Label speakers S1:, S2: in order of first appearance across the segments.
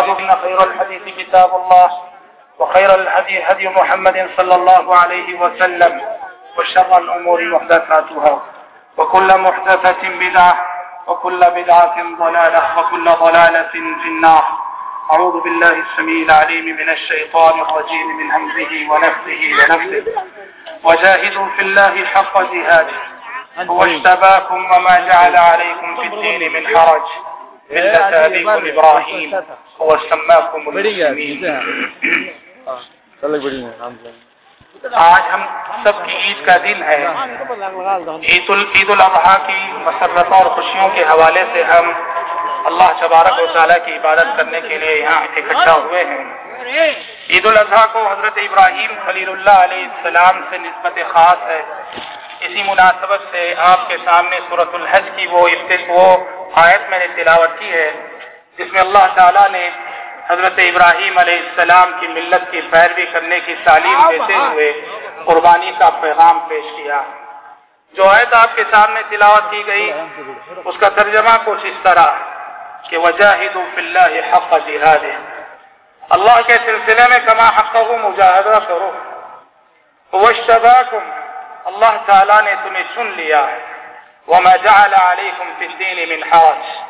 S1: وإن خير الحديث كتاب الله وخير الهدي هدي محمد صلى الله عليه وسلم وشر الأمور محدثاتها وكل محدثة بدعة وكل بدعة ضلالة وكل ضلالة في النار. أعوذ بالله السميع العليم من الشيطان الرجيم من همزه ونفسه ونفسه وجاهدوا في الله حق جهاده هو اشتباكم وما جعل عليكم في الدين من حرج. ملة أبيكم إبراهيم هو سماكم المسلمين آج ہم سب کی عید کا دن ہے۔ عید عید الاضحیٰ کی مسرتوں اور خوشیوں کے حوالے سے ہم اللہ تبارک و تعالیٰ کی عبادت کرنے کے لیے یہاں اکٹھا ہوئے ہیں۔ عید الاضحیٰ کو حضرت ابراہیم خلیل اللہ علیہ السلام سے نسبت خاص ہے۔ اسی مناسبت سے آپ کے سامنے صورت الحج کی وہ وہ آیت میں نے تلاوت کی ہے جس میں اللہ تعالیٰ نے حضرت ابراہیم علیہ السلام کی ملت کی پیروی کرنے کی تعلیم دیتے ہوئے قربانی کا پیغام پیش کیا۔ جو آیت آپ کے سامنے تلاوت کی گئی اس کا ترجمہ کچھ اس طرح کہ وجہ حق جہاد اللہ کے سلسلے میں کما حق مجاہدہ کرو۔ وشتباکم اللہ تعالیٰ نے تمہیں چن لیا ہے۔ وَمَا جَعَلَ عَلَيْكُمْ فِي الدِّينِ مِنْ حَاجٍ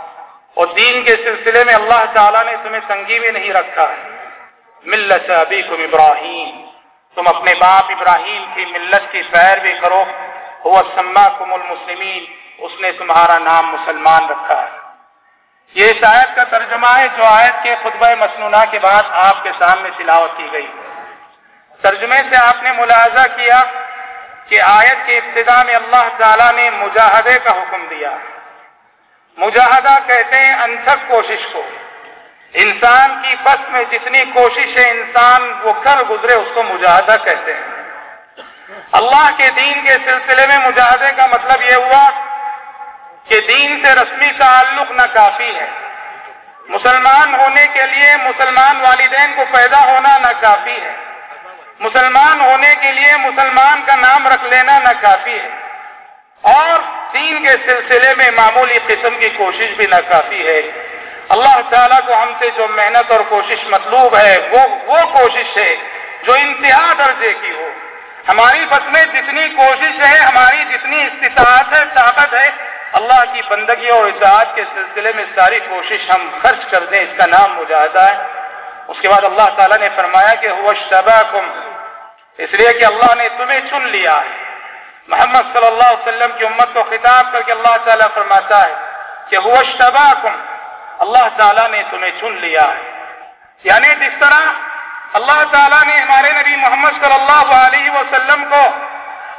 S1: اور دین کے سلسلے میں اللہ تعالیٰ نے تمہیں تنگی میں نہیں رکھا۔ ہے ملت ابیکم ابراہیم۔ تم اپنے باپ ابراہیم کی ملت کی فیر بھی کرو۔ وہ سماکم المسلمین۔ اس نے تمہارا نام مسلمان رکھا۔ ہے یہ اس آیت کا ترجمہ ہے جو آیت کے خطبہ مصنوعہ کے بعد آپ کے سامنے تلاوت کی گئی۔ ترجمے سے آپ نے ملاحظہ کیا۔ کہ آیت کے ابتدا میں اللہ تعالیٰ نے مجاہدے کا حکم دیا۔ مجاہدہ کہتے ہیں انتھک کوشش کو۔ انسان کی بس میں جتنی کوشش ہے انسان وہ کر گزرے اس کو مجاہدہ کہتے ہیں۔ اللہ کے دین کے سلسلے میں مجاہدے کا مطلب یہ ہوا کہ دین سے رسمی تعلق نہ کافی ہے۔ مسلمان ہونے کے لیے مسلمان والدین کو پیدا ہونا نہ کافی ہے۔ مسلمان ہونے کے لیے مسلمان کا نام رکھ لینا نہ کافی ہے۔ اور دین کے سلسلے میں معمولی قسم کی کوشش بھی نہ کافی ہے۔ اللہ تعالیٰ کو ہم سے جو محنت اور کوشش مطلوب ہے، وہ وہ کوشش ہے جو انتہا درجے کی ہو۔ ہماری بس میں جتنی کوشش ہے، ہماری جتنی استطاعت ہے، طاقت ہے، اللہ کی بندگی اور اطاعت کے سلسلے میں ساری کوشش ہم خرچ کر دیں، اس کا نام مجاہدہ ہے۔ اس کے بعد اللہ تعالیٰ نے فرمایا کہ وہ شبہ اس لیے کہ اللہ نے تمہیں چن لیا ہے۔ محمد صلی اللہ علیہ وسلم کی امت کو خطاب کر کے اللہ تعالیٰ فرماتا ہے کہ وہ شبہ اللہ تعالیٰ نے تمہیں چن لیا ہے۔ یعنی جس طرح اللہ تعالیٰ نے ہمارے نبی محمد صلی اللہ علیہ وسلم کو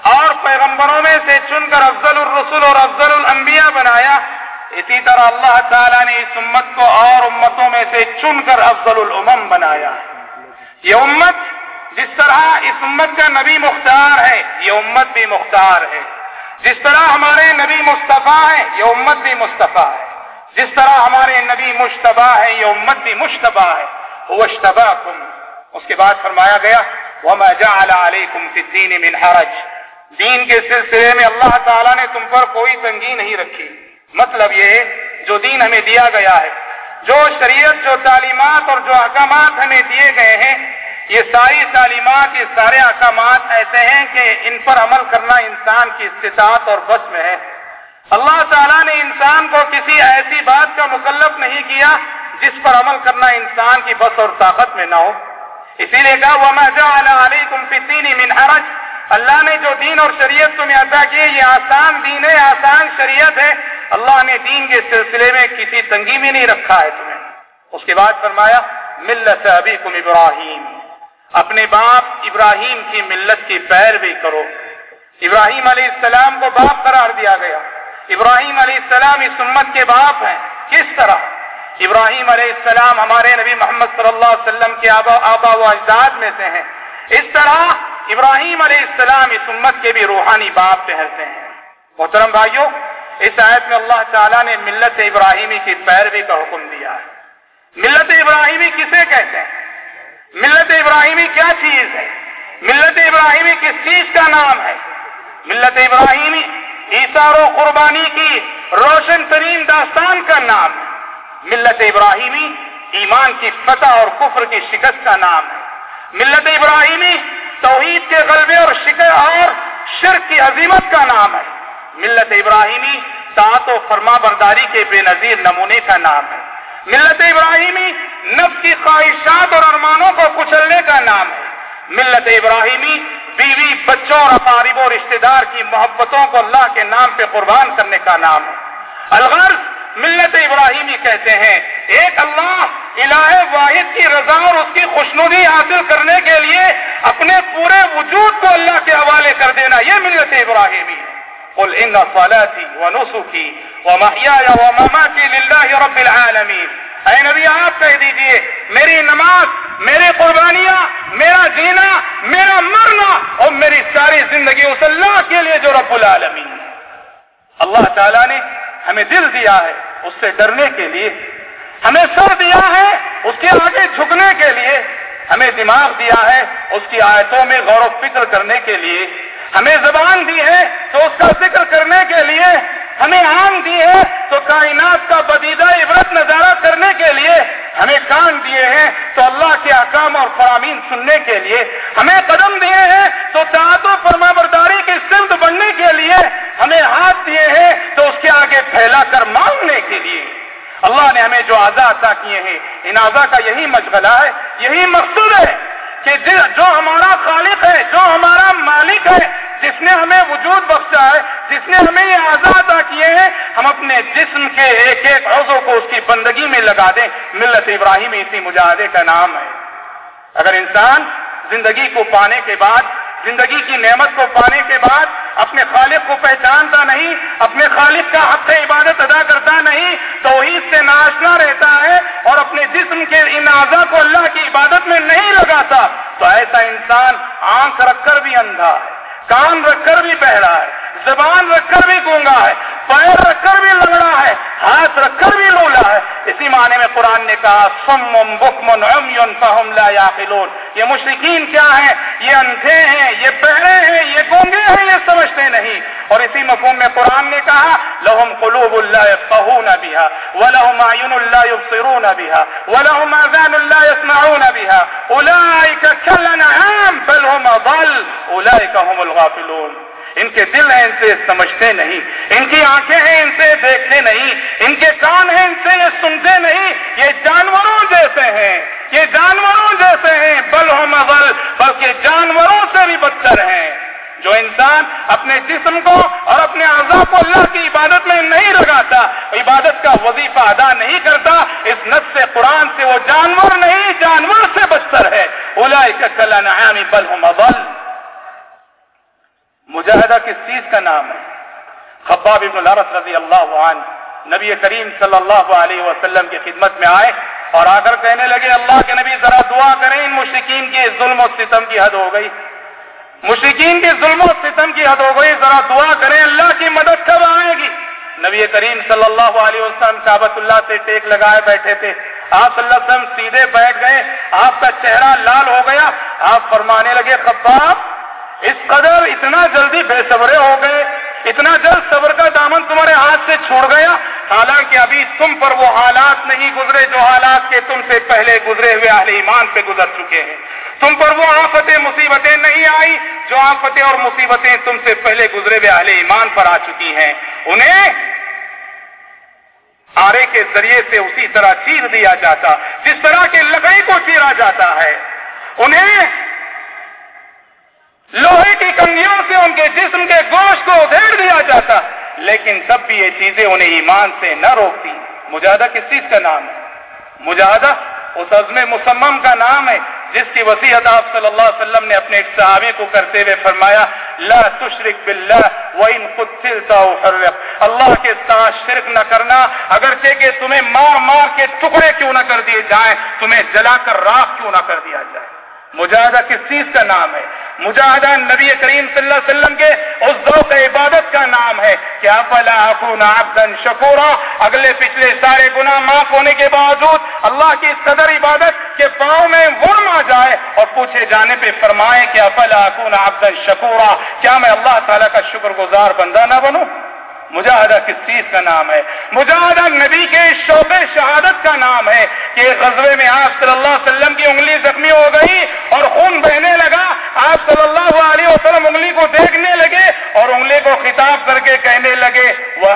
S1: اور پیغمبروں میں سے چن کر افضل الرسول اور افضل الانبیاء بنایا، اسی طرح اللہ تعالیٰ نے اس امت کو اور امتوں میں سے چن کر افضل الامم بنایا۔ یہ امت جس طرح اس امت کا نبی مختار ہے، یہ امت بھی مختار ہے۔ جس طرح ہمارے نبی مصطفیٰ ہے یہ امت بھی مصطفیٰ ہے۔ جس طرح ہمارے نبی مشتبہ ہے یہ امت بھی مشتبہ ہے۔ وہ کم اس کے بعد فرمایا گیا، وَمَا جَعَلَ عَلَيْكُمْ فِي الدِّينِ مِنْ حَرَجٍ۔ دین کے سلسلے میں اللہ تعالیٰ نے تم پر کوئی تنگی نہیں رکھی۔ مطلب یہ جو دین ہمیں دیا گیا ہے، جو شریعت، جو تعلیمات اور جو احکامات ہمیں دیے گئے ہیں یہ ساری تعلیمات، یہ سارے احکامات ایسے ہیں کہ ان پر عمل کرنا انسان کی استطاعت اور بس میں ہے۔ اللہ تعالیٰ نے انسان کو کسی ایسی بات کا مکلف نہیں کیا جس پر عمل کرنا انسان کی بس اور طاقت میں نہ ہو۔ اسی لیے کہا وہ میں تم فتینی منہرج اللہ نے جو دین اور شریعت تمہیں عطا کی، یہ آسان دین ہے، آسان شریعت ہے۔ اللہ نے دین کے سلسلے میں کسی تنگی میں نہیں رکھا ہے تمہیں۔ اس کے بعد فرمایا ملت ابھی تم ابراہیم اپنے باپ ابراہیم کی ملت کی پیروی کرو۔ ابراہیم علیہ السلام کو باپ قرار دیا گیا۔ ابراہیم علیہ السلام اس امت کے باپ ہیں۔ کس طرح؟ ابراہیم علیہ السلام ہمارے نبی محمد صلی اللہ علیہ وسلم کے آبا آبا و اجداد میں سے ہیں۔ اس طرح ابراہیم علیہ السلام اس امت کے بھی روحانی باپ پہلتے ہیں۔ محترم بھائیوں اس آیت میں اللہ تعالیٰ نے ملت ابراہیمی کی پیروی کا حکم دیا ہے۔ ملت ابراہیمی کسے کہتے ہیں؟ ملت ابراہیمی کیا چیز ہے؟ ملت ابراہیمی کس چیز کا نام ہے؟ ملت ابراہیمی عیسار و قربانی کی روشن ترین داستان کا نام ہے۔ ملت ابراہیمی ایمان کی فتح اور کفر کی شکست کا نام ہے۔ ملت ابراہیمی توحید کے غلبے اور شکر اور شرک کی عظیمت کا نام ہے۔ ملت ابراہیمی سات و فرما برداری کے بے نظیر نمونے کا نام ہے۔ ملت ابراہیمی نفس کی خواہشات اور ارمانوں کو کچلنے کا نام ہے۔ ملت ابراہیمی، بیوی، بچوں اور اقارب و رشتے دار کی محبتوں کو اللہ کے نام پہ قربان کرنے کا نام ہے۔ الغرض ملت ابراہیمی کہتے ہیں، ایک اللہ، الہ واحد کی رضا اور اس کی خوشنودی حاصل کرنے کے لیے اپنے پورے وجود کو اللہ کے حوالے کر دینا، یہ ملت ابراہیمی ہے۔ قل ان صلاتي ونسكي ومحياي ومماتي لله رب العالمين اے نبی، آپ کہہ دیجیے، میری نماز میری قربانیاں، میرا جینا، میرا مرنا اور میری ساری زندگی اس اللہ کے لیے جو رب العالمین اللہ تعالیٰ نے ہمیں دل دیا ہے اس سے ڈرنے کے لیے، ہمیں سر دیا ہے اس کے آگے جھکنے کے لیے، ہمیں دماغ دیا ہے اس کی آیتوں میں غور و فکر کرنے کے لیے، ہمیں زبان دی ہے تو اس کا ذکر کرنے کے لیے ہمیں آم دی ہے تو کائنات کا بدیدہ عبرت نظارہ کرنے کے لیے ہمیں کان دیے ہیں تو اللہ کے احکام اور فرامین سننے کے لیے۔ ہمیں قدم دیے ہیں تو تعت و فرما برداری کی سمت بننے کے لیے ہمیں ہاتھ دیے ہیں تو اس کے آگے پھیلا کر مانگنے کے لیے۔ اللہ نے ہمیں جو اعضا عطا کیے ہیں، ان اعضا کا یہی مشغلہ ہے، یہی مقصود ہے کہ جو ہمارا خالق ہے، جو ہمارا مالک ہے جس نے ہمیں وجود بخشا ہے، جس نے ہمیں یہ آزاد کیے ہیں، ہم اپنے جسم کے ایک ایک عضو کو اس کی بندگی میں لگا دیں۔ ملت ابراہیم اسی مجاہدے کا نام ہے۔ اگر انسان زندگی کو پانے کے بعد، زندگی کی نعمت کو پانے کے بعد اپنے خالق کو پہچانتا نہیں، اپنے خالق کا حق عبادت ادا کرتا نہیں تو سے ناشنا رہتا ہے اور اپنے جسم کے ان اعضا کو اللہ کی عبادت میں نہیں لگاتا، تو ایسا انسان آنکھ رکھ کر بھی اندھا ہے۔ کان رکھ کر بھی بہرا ہے، زبان رکھ کر بھی گونگا ہے پیر رکھ کر بھی لگڑا ہے، ہاتھ رکھ کر بھی لولا ہے۔ اسی معنی میں قرآن نے کہا سم بکمن فہم لا یاقلون۔ یہ مشرقین کیا ہیں؟ یہ اندھے ہیں، یہ بہرے ہیں، یہ گونگے ہیں، یہ سمجھتے نہیں۔ اور اسی مفہوم میں قرآن نے کہا لہم قلوب اللہ يفقهون بها ولہم عین اللہ يبصرون بها ولہم اذان اللہ يسمعون بها اولئک کلنعام بل هم ضل اولئک هم الغافلون۔ ان کے دل ہیں، ان سے سمجھتے نہیں، ان کی آنکھیں ہیں، ان سے دیکھتے نہیں، ان کے کان ہیں، ان سے یہ سنتے نہیں، یہ جانوروں جیسے ہیں، یہ جانوروں جیسے ہیں، بل ہو مغل بلکہ جانوروں سے بھی بدتر ہیں۔ جو انسان اپنے جسم کو اور اپنے اعضاء کو اللہ کی عبادت میں نہیں لگاتا، عبادت کا وظیفہ ادا نہیں کرتا، اس نس سے قرآن سے وہ جانور نہیں، جانور سے بدتر ہے۔ اولا نعامی بل ہو مجاہدہ کس چیز کا نام ہے؟ خباب ابن العرص رضی اللہ عنہ نبی کریم صلی اللہ علیہ وسلم کی خدمت میں آئے اور آ کر کہنے لگے، اللہ کے نبی ذرا دعا کریں، ان مشرقین کی ظلم و ستم کی حد ہو گئی۔ مشرقین کی ظلم و ستم کی حد ہو گئی، ذرا دعا کریں، اللہ کی مدد کب آئے گی؟ نبی کریم صلی اللہ علیہ وسلم کابت اللہ سے ٹیک لگائے بیٹھے تھے۔ آپ صلی اللہ علیہ وسلم سیدھے بیٹھ گئے، آپ کا چہرہ لال ہو گیا۔ آپ فرمانے لگے، خباب، اس قدر اتنا جلدی بے صبرے ہو گئے، اتنا جلد صبر کا دامن تمہارے ہاتھ سے چھوڑ گیا حالانکہ ابھی تم پر وہ حالات نہیں گزرے جو حالات کے تم سے پہلے گزرے ہوئے اہل ایمان پہ گزر چکے ہیں۔ تم پر وہ آفتیں مصیبتیں نہیں آئی جو آفتیں اور مصیبتیں تم سے پہلے گزرے ہوئے اہل ایمان پر آ چکی ہیں۔ انہیں آرے کے ذریعے سے اسی طرح چیر دیا جاتا، جس طرح کے لکڑی کو چیرا جاتا ہے۔ انہیں لوہے کی کنگیوں سے ان کے جسم کے گوشت کو ادھیڑ دیا جاتا لیکن تب بھی یہ چیزیں انہیں ایمان سے نہ روکتی۔ مجاہدہ کس چیز کا نام ہے؟ مجاہدہ اس عزم مسمم کا نام ہے، جس کی وسیعت آپ صلی اللہ علیہ وسلم نے اپنے ایک صحابی کو کرتے ہوئے فرمایا، لا تشرک باللہ وان او حرق اللہ کے ساتھ شرک نہ کرنا، اگرچہ کہ تمہیں مار مار کے ٹکڑے کیوں نہ کر دیے جائیں، تمہیں جلا کر راک کیوں نہ کر دیا جائے۔ مجاہدہ کس چیز کا نام ہے؟ مجاہدہ نبی کریم صلی اللہ علیہ وسلم کے اس ذوق عبادت کا نام ہے کیا فلا عبدا شکورا؟ اگلے پچھلے سارے گناہ معاف ہونے کے باوجود اللہ کی صدر عبادت کے پاؤں میں ورم آ جائے اور پوچھے جانے پہ فرمائے کیا فلا عبدا شکورا؟ کیا میں اللہ تعالیٰ کا شکر گزار بندہ نہ بنوں؟ مجاہدہ کس چیز کا نام ہے؟ مجاہدہ نبی کے شعب شہادت کا نام ہے کہ غزبے میں آپ صلی اللہ علیہ وسلم کی انگلی زخمی ہو گئی اور خون بہنے لگا۔ آپ صلی اللہ علیہ وسلم انگلی کو دیکھنے لگے اور انگلی کو خطاب کر کے کہنے لگے وہ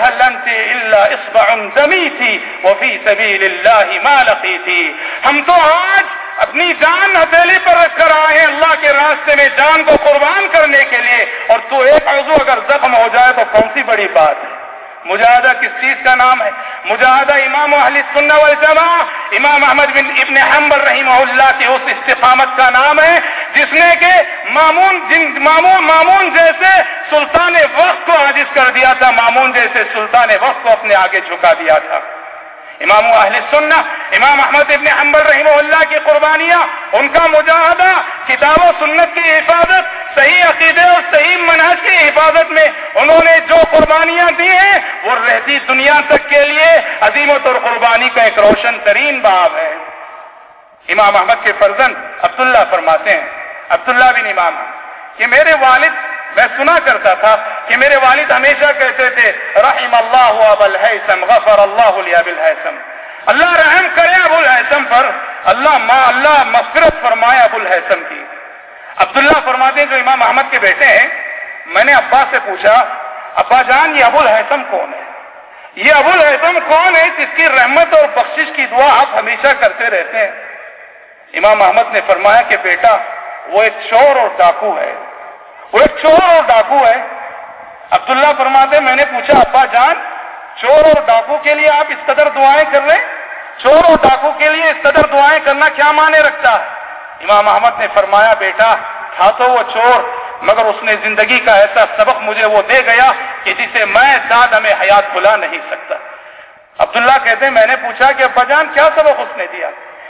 S1: زمین تھی وہ فی سبیل اللہ مالقی تھی ہم تو آج اپنی جان ہتھیلی پر رکھ کر آئے ہیں اللہ کے راستے میں جان کو قربان کرنے کے لیے، اور تو ایک عضو اگر زخم ہو جائے تو کون سی بڑی بات؟ ہے مجاہدہ کس چیز کا نام ہے؟ مجاہدہ امام اہل سنہ والجماع امام احمد بن ابن حنبل رحمہ اللہ کی اس استقامت کا نام ہے، جس نے کہ مامون جن، مامون مامون جیسے سلطان وقت کو عاجز کر دیا تھا، مامون جیسے سلطان وقت کو اپنے آگے جھکا دیا تھا۔ امام اہل سننا امام احمد ابن حنبل رحمہ اللہ کی قربانیاں، ان کا مجاہدہ کتاب و سنت کی حفاظت، صحیح عقیدے اور صحیح منحص کی حفاظت میں انہوں نے جو قربانیاں دی ہیں، وہ رہتی دنیا تک کے لیے عظیمت اور قربانی کا ایک روشن ترین باب ہے۔ امام احمد کے فرزند عبداللہ فرماتے ہیں، عبداللہ بن امام کہ میرے والد میں سنا کرتا تھا کہ میرے والد ہمیشہ کہتے تھے، رحم اللہ اب الحسم غفر اللہ اب الحسم اللہ رحم کرے ابو الحسم پر، اللہ ما، اللہ مغفرت فرمائے ابو الحسم کی۔ عبداللہ فرماتے ہیں جو امام احمد کے بیٹے ہیں، میں نے ابا سے پوچھا، ابا جان، یہ ابو الحسم کون ہے؟ یہ ابو الحسم کون ہے؟ جس کی رحمت اور بخشش کی دعا آپ ہمیشہ کرتے رہتے ہیں۔ امام احمد نے فرمایا کہ بیٹا، وہ ایک چور اور ڈاکو ہے۔ وہ ایک چور اور ڈاکو ہے۔ عبداللہ فرماتے میں نے پوچھا، ابا جان، چور اور ڈاکو کے لیے آپ اس قدر دعائیں کر رہے چور اور ڈاکو کے لیے اس قدر دعائیں کرنا کیا مانے رکھتا؟ ہے امام احمد نے فرمایا، بیٹا، تھا تو وہ چور، مگر اس نے زندگی کا ایسا سبق مجھے وہ دے گیا کہ جسے میں ساتھ ہمیں حیات بلا نہیں سکتا۔ عبداللہ کہتے ہیں، میں نے پوچھا کہ، ابا جان، کیا سبق اس نے دیا؟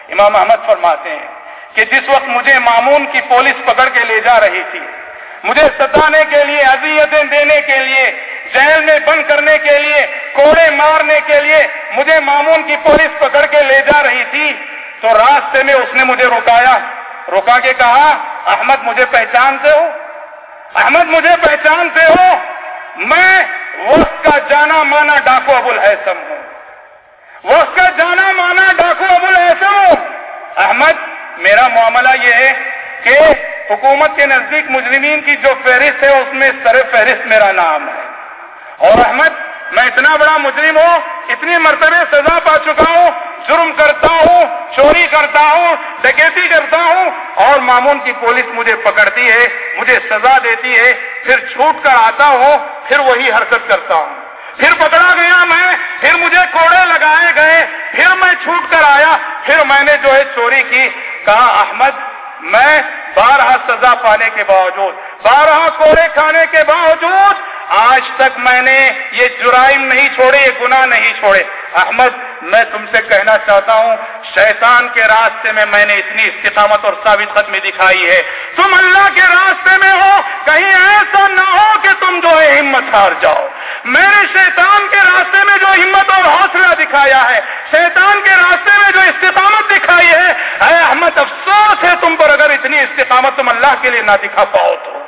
S1: امام احمد فرماتے ہیں کہ جس وقت مجھے معمون کی پولیس پکڑ کے لے جا رہی تھی مجھے ستانے کے لیے، اذیتیں دینے کے لیے جیل میں بند کرنے کے لیے، کوڑے مارنے کے لیے مجھے معمون کی پولیس پکڑ کے لے جا رہی تھی۔ تو راستے میں اس نے مجھے روکایا۔ روکا کے کہا، احمد مجھے پہچانتے ہو؟ احمد مجھے پہچانتے ہو؟ میں وقت کا جانا مانا ڈاکو ابو الحسم ہوں۔ وقت کا جانا مانا ڈاکو ابو الحسم ہوں۔ احمد، میرا معاملہ یہ ہے کہ حکومت کے نزدیک مجرمین کی جو فہرست ہے، اس میں سر فہرست میرا نام ہے۔ اور احمد، میں اتنا بڑا مجرم ہوں، اتنی مرتبہ سزا پا چکا ہوں، جرم کرتا ہوں، چوری کرتا ہوں، ڈکیتی کرتا ہوں، اور معمون کی پولیس مجھے پکڑتی ہے، مجھے سزا دیتی ہے، پھر چھوٹ کر آتا ہوں، پھر وہی حرکت کرتا ہوں۔ پھر پکڑا گیا میں، پھر مجھے کوڑے لگائے گئے، پھر میں چھوٹ کر آیا، پھر میں نے جو ہے چوری کی۔ کہا، احمد، میں بارہ سزا پانے کے باوجود بارہ کوڑے کھانے کے باوجود آج تک میں نے یہ جرائم نہیں چھوڑے، یہ گناہ نہیں چھوڑے۔ احمد، میں تم سے کہنا چاہتا ہوں، شیطان کے راستے میں میں نے اتنی استقامت اور ثابت قدمی دکھائی ہے۔ تم اللہ کے راستے میں ہو، کہیں ایسا نہ ہو ہار جاؤ۔ میں نے شیطان کے راستے میں جو ہمت اور حوصلہ دکھایا ہے، شیطان کے راستے میں جو استقامت دکھائی ہے، اے احمد، افسوس ہے تم پر اگر اتنی استقامت تم اللہ کے لیے نہ دکھا پاؤ تو۔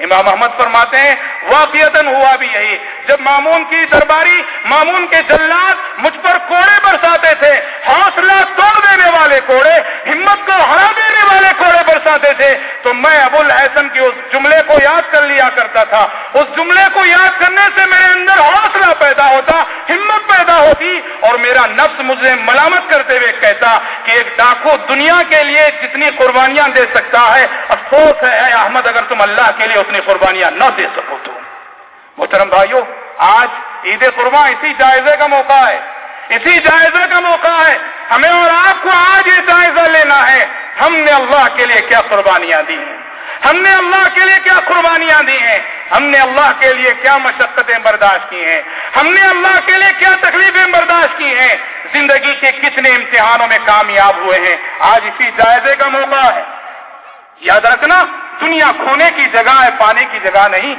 S1: امام احمد فرماتے ہیں واقعیت ہوا بھی یہی۔ جب مامون کی درباری، مامون کے جلات مجھ پر کوڑے برساتے تھے، حوصلہ توڑ دینے والے کوڑے، ہمت کو ہرا دینے والے کوڑے برساتے تھے، تو میں ابو الحسن کی اس جملے کو یاد کر لیا کرتا تھا۔ اس جملے کو یاد کرنے سے میرے اندر حوصلہ پیدا ہوتا، ہمت پیدا ہوتی، اور میرا نفس مجھے ملامت کرتے ہوئے کہتا کہ ایک ڈاکو دنیا کے لیے جتنی قربانیاں دے سکتا ہے، افسوس ہے، اے احمد، اگر تم اللہ کے لیے اپنی قربانیاں نہ دے سکو تو۔ محترم بھائیو، آج عید قربان، اسی جائزے کا موقع ہے۔ اسی جائزے کا موقع ہے۔ ہمیں اور آپ کو آج یہ جائزہ لینا ہے۔ ہم نے اللہ کے لیے کیا قربانیاں دی ہیں؟ ہم نے اللہ کے لیے کیا قربانیاں دی ہیں؟ ہم نے اللہ کے لیے کیا مشقتیں برداشت کی ہیں؟ ہم نے اللہ کے لیے کیا تکلیفیں برداشت کی ہیں؟ زندگی کے کتنے امتحانوں میں کامیاب ہوئے ہیں؟ آج اسی جائزے کا موقع ہے۔ یاد رکھنا دنیا کھونے کی جگہ ہے پانے کی جگہ نہیں۔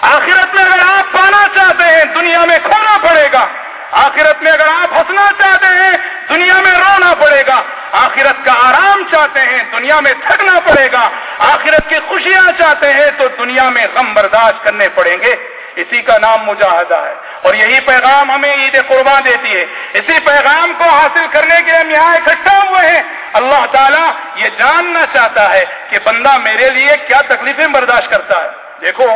S1: آخرت میں اگر آپ پانا چاہتے ہیں، دنیا میں کھونا پڑے گا۔ آخرت میں اگر آپ ہنسنا چاہتے ہیں، دنیا میں رونا پڑے گا۔ آخرت کا آرام چاہتے ہیں، دنیا میں تھکنا پڑے گا۔ آخرت کی خوشیاں چاہتے ہیں، تو دنیا میں غم برداشت کرنے پڑیں گے۔ اسی کا نام مجاہدہ ہے اور یہی پیغام ہمیں عید قربان دیتی ہے۔ اسی پیغام کو حاصل کرنے کے لیے ہم یہاں اکٹھا ہوئے ہیں۔ اللہ تعالیٰ یہ جاننا چاہتا ہے کہ بندہ میرے لیے کیا تکلیفیں برداشت کرتا ہے۔ دیکھو،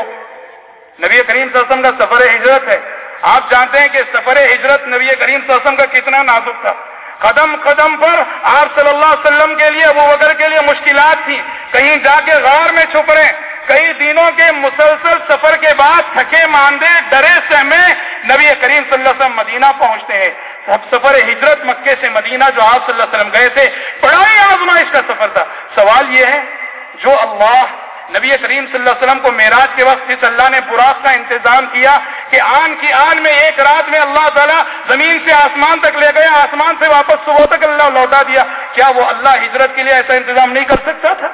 S1: نبی کریم صلی اللہ علیہ وسلم کا سفر ہجرت ہے۔ آپ جانتے ہیں کہ سفر ہجرت نبی کریم صلی اللہ علیہ وسلم کا کتنا نازک تھا۔ قدم قدم پر آپ صلی اللہ علیہ وسلم کے لیے وہ وغیرہ کے لیے مشکلات تھیں۔ کہیں جا کے غار میں چھپ رہے کئی دنوں کے مسلسل سفر کے بعد تھکے ماندے ڈرے سہمے نبی کریم صلی اللہ علیہ وسلم مدینہ پہنچتے ہیں۔ سب سفر ہجرت مکے سے مدینہ جو آپ صلی اللہ علیہ وسلم گئے تھے، بڑا ہی آزمائش کا سفر تھا۔ سوال یہ ہے، جو اللہ نبی کریم صلی اللہ علیہ وسلم کو معراج کے وقت جس اللہ نے براق کا انتظام کیا کہ آن کی آن میں ایک رات میں اللہ تعالیٰ زمین سے آسمان تک لے گیا آسمان سے واپس صبح تک اللہ لوٹا دیا۔ کیا وہ اللہ ہجرت کے لیے ایسا انتظام نہیں کر سکتا تھا؟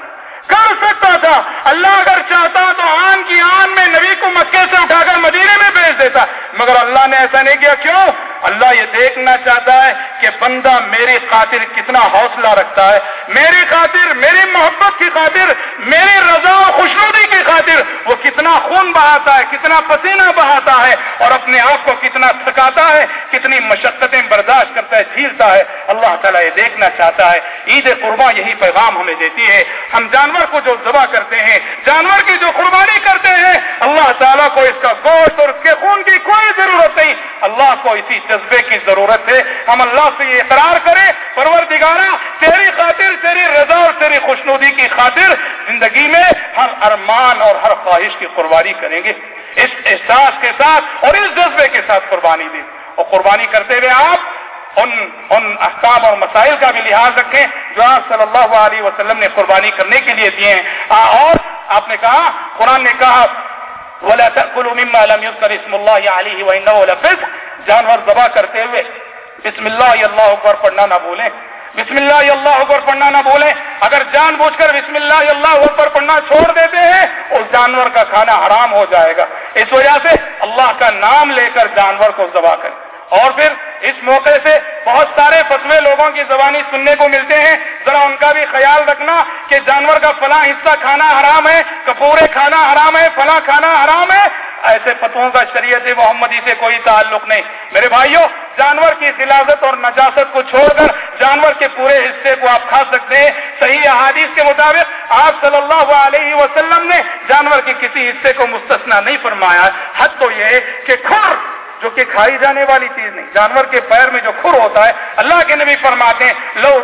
S1: اللہ اگر چاہتا تو آن کی آن میں نبی کو مکے سے اٹھا کر مدینے میں بھیج دیتا۔ مگر اللہ نے ایسا نہیں کیا، کیوں؟ اللہ یہ دیکھنا چاہتا ہے کہ بندہ میری خاطر کتنا حوصلہ رکھتا ہے۔ میری خاطر، میری محبت کی خاطر، میری رضا و خوشنودی کی خاطر وہ کتنا خون بہاتا ہے، کتنا پسینہ بہاتا ہے اور اپنے آپ کو کتنا تھکاتا ہے، کتنی مشقتیں برداشت کرتا ہے، جھیلتا ہے۔ اللہ تعالیٰ یہ دیکھنا چاہتا ہے۔ عید قربا یہی پیغام ہمیں دیتی ہے۔ ہم جانور کو جو ذبح کرتے ہیں، جانور کی جو قربانی کرتے ہیں، اللہ تعالیٰ کو اس کا گوشت اور اس کے خون کی کوئی کو اسی جذبے کی ضرورت ہے؟ ہم اللہ سے یہ اقرار کریں، پروردگارا، تیری خاطر، تیری رضا اور تیری خوشنودی کی خاطر زندگی میں ہر ارمان اور ہر خواہش کی قربانی کریں گے۔ اس احساس کے ساتھ اور اس جذبے کے ساتھ قربانی دیں۔ اور قربانی کرتے ہوئے آپ ان ان احکام اور مسائل کا بھی لحاظ رکھیں جو آپ صلی اللہ علیہ وسلم نے قربانی کرنے کے لیے دیے ہیں۔ اور آپ نے کہا، قرآن نے کہا، ولا تأكلوا مما لم يذكر اسم الله عليه وانه لفسق۔ جانور ذبح کرتے ہوئے بسم اللہ اللہ اکبر پڑھنا نہ بھولیں۔ بسم اللہ اللہ اکبر پڑھنا نہ بھولیں۔ اگر جان بوجھ کر بسم اللہ اللہ اکبر پڑھنا چھوڑ دیتے ہیں، اس جانور کا کھانا حرام ہو جائے گا۔ اس وجہ سے اللہ کا نام لے کر جانور کو ذبح کریں اور پھر اس موقع سے بہت سارے فتوے لوگوں کی زبانی سننے کو ملتے ہیں۔ ذرا ان کا بھی خیال رکھنا کہ جانور کا فلاں حصہ کھانا حرام ہے، کپورے کھانا حرام ہے، فلاں کھانا حرام ہے۔ ایسے فتووں کا شریعت محمدی سے کوئی تعلق نہیں۔ میرے بھائیوں جانور کی خلافت اور نجاست کو چھوڑ کر جانور کے پورے حصے کو آپ کھا سکتے ہیں۔ صحیح احادیث کے مطابق آپ صلی اللہ علیہ وسلم نے جانور کے کسی حصے کو مستثنا نہیں فرمایا۔ حد تو یہ کہ کھر جو کہ کھائی جانے والی چیز نہیں، جانور کے پیر میں جو کھر ہوتا ہے، اللہ کے نبی فرماتے ہیں، لو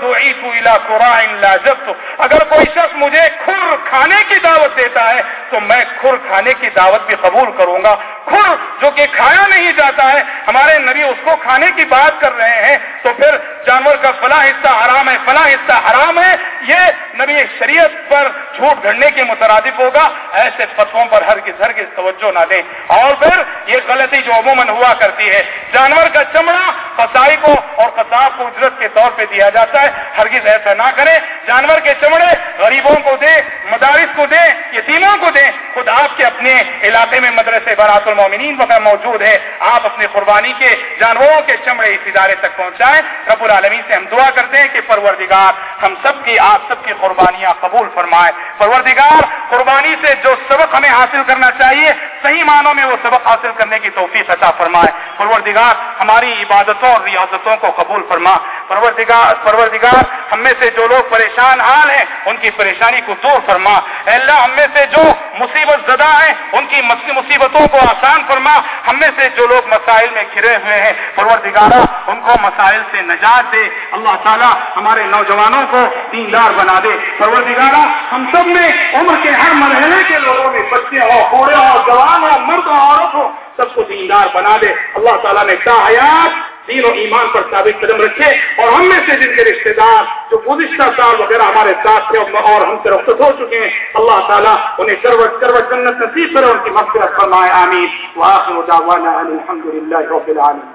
S1: اگر کوئی شخص مجھے کھر کھانے کی دعوت دیتا ہے، تو میں کھر کھانے کی دعوت بھی قبول کروں گا۔ کھر جو کہ کھایا نہیں جاتا ہے، ہمارے نبی اس کو کھانے کی بات کر رہے ہیں، تو پھر جانور کا فلاں حصہ حرام ہے۔ فلاں حصہ حرام ہے، یہ نبی شریعت پر جھوٹ گھڑنے کے مترادف ہوگا۔ ایسے فتووں پر ہر کس ہر کس توجہ نہ دیں۔ اور پھر یہ غلطی جو عموماً ہوا کرتی ہے۔ جانور کا چمڑا قصائی کو اور قصاب کو اجرت کے طور پہ دیا جاتا ہے۔ ہرگز ایسا نہ کریں۔ جانور کے چمڑے غریبوں کو دیں، مدارس کو دیں، یتیموں کو دیں۔ خود آپ کے اپنے علاقے میں مدرسے برات المومنین وغیرہ موجود ہے آپ اپنی قربانی کے جانوروں کے چمڑے اس ادارے تک پہنچائیں۔ رب العالمین سے ہم دعا کرتے ہیں کہ پروردگار ہم سب کی، آپ سب کی قربانیاں قبول فرمائے۔ پروردگار، قربانی سے جو سبق ہمیں حاصل کرنا چاہیے، صحیح معنوں میں وہ سبق حاصل کرنے کی توفیق عطا فرمائے۔ پروردگار، ہماری عبادتوں اور ریاضتوں کو قبول فرما۔ پروردگار پروردگار، ہم میں سے جو لوگ پریشان حال ہیں، ان کی پریشانی کو دور فرما۔ اے اللہ، ہم میں سے جو مصیبت زدہ ہیں ان کی مصیبتوں کو آسان فرما۔ ہم میں سے جو لوگ مسائل میں گھرے ہوئے ہیں، پروردگارہ، ان کو مسائل سے نجات دے۔ اللہ تعالیٰ ہمارے نوجوانوں کو دیندار بنا دے۔ پروردگارہ، ہم سب میں عمر کے ہر مرحلے کے لوگوں میں بچے ہو، بوڑھے ہو، جوان ہو، مرد ہو، عورت ہو، سب کو دیندار بنا دے۔ اللہ تعالیٰ نے کہا، حیات دین و ایمان پر ثابت قدم رکھے اور ہم میں سے جن کے رشتے دار جو گزشتہ سال وغیرہ ہمارے ساتھ تھے اور ہم سے رخصت ہو چکے ہیں۔ اللہ تعالیٰ انہیں کروٹ کروٹ جنت نصیب کرے ان کی مغفرت فرمائے، آمین۔ وآخر دعوانا الحمد للہ رب العالمین۔